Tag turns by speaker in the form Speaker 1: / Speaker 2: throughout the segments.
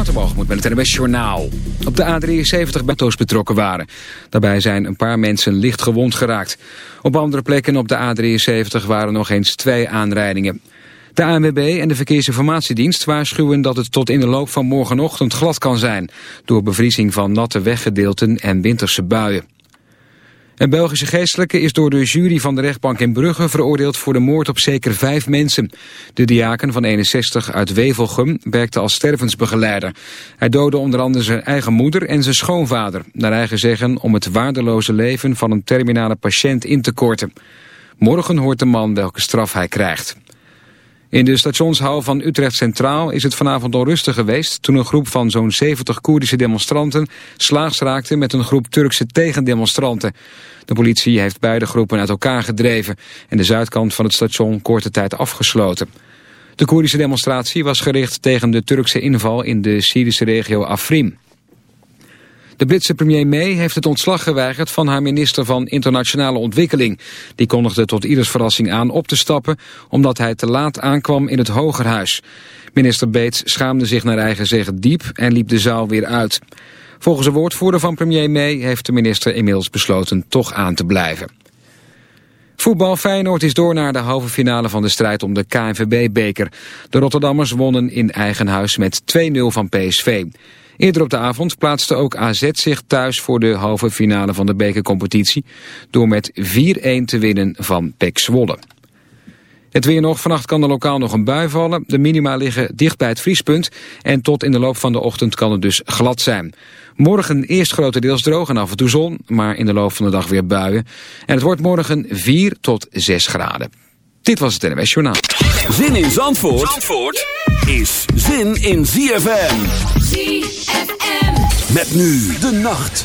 Speaker 1: Waterbalgemoed met het NWS Journaal. Op de A73 auto's betrokken waren. Daarbij zijn een paar mensen licht gewond geraakt. Op andere plekken op de A73 waren nog eens twee aanrijdingen. De ANWB en de Verkeersinformatiedienst waarschuwen dat het tot in de loop van morgenochtend glad kan zijn... door bevriezing van natte weggedeelten en winterse buien. Een Belgische geestelijke is door de jury van de rechtbank in Brugge veroordeeld voor de moord op zeker vijf mensen. De diaken van 61 uit Wevelgem werkte als stervensbegeleider. Hij doodde onder andere zijn eigen moeder en zijn schoonvader, naar eigen zeggen om het waardeloze leven van een terminale patiënt in te korten. Morgen hoort de man welke straf hij krijgt. In de stationshal van Utrecht Centraal is het vanavond onrustig geweest... toen een groep van zo'n 70 Koerdische demonstranten slaags raakte met een groep Turkse tegendemonstranten. De politie heeft beide groepen uit elkaar gedreven... en de zuidkant van het station korte tijd afgesloten. De Koerdische demonstratie was gericht tegen de Turkse inval in de Syrische regio Afrin. De Britse premier May heeft het ontslag geweigerd van haar minister van Internationale Ontwikkeling. Die kondigde tot ieders verrassing aan op te stappen omdat hij te laat aankwam in het Hogerhuis. Minister Bates schaamde zich naar eigen zeggen diep en liep de zaal weer uit. Volgens een woordvoerder van premier May heeft de minister inmiddels besloten toch aan te blijven. Voetbal Feyenoord is door naar de halve finale van de strijd om de KNVB-beker. De Rotterdammers wonnen in eigen huis met 2-0 van PSV. Eerder op de avond plaatste ook AZ zich thuis voor de halve finale van de bekercompetitie... door met 4-1 te winnen van PEC Zwolle. Het weer nog. Vannacht kan er lokaal nog een bui vallen. De minima liggen dicht bij het vriespunt. En tot in de loop van de ochtend kan het dus glad zijn. Morgen eerst grotendeels droog en af en toe zon. Maar in de loop van de dag weer buien. En het wordt morgen 4 tot 6 graden. Dit was het NWS Journaal.
Speaker 2: Zin in Zandvoort, Zandvoort is zin in ZFM. ZFM. Met nu de nacht.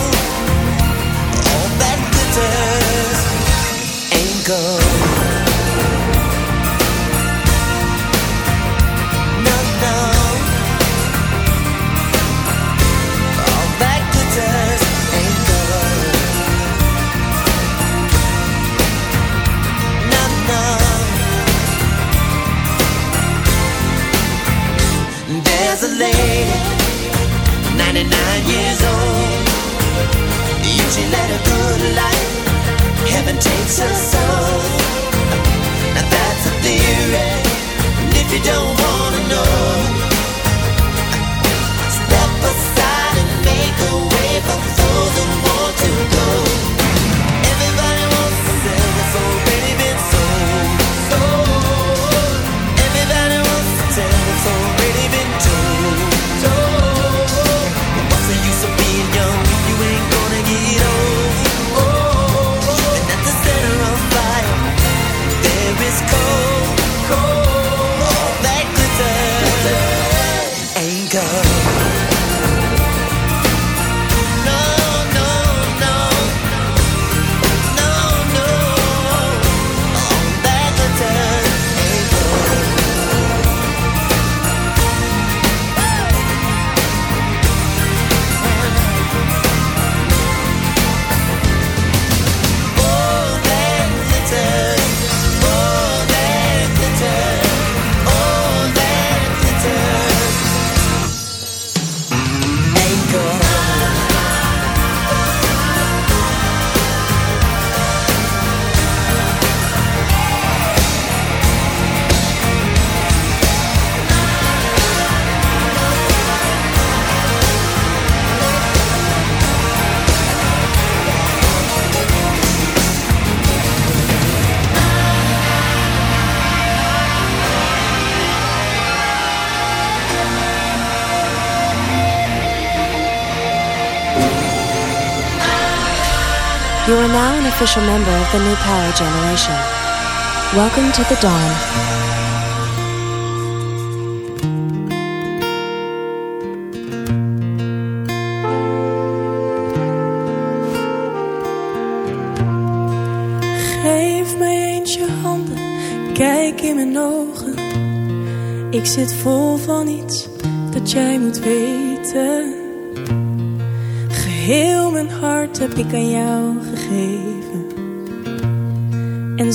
Speaker 3: Official member of the New Power Generation. Welcome to the dawn.
Speaker 4: Geef mij eens je handen, kijk in mijn ogen. Ik zit vol van iets dat jij moet weten. Heel mijn hart heb ik aan jou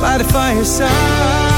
Speaker 5: By the fireside.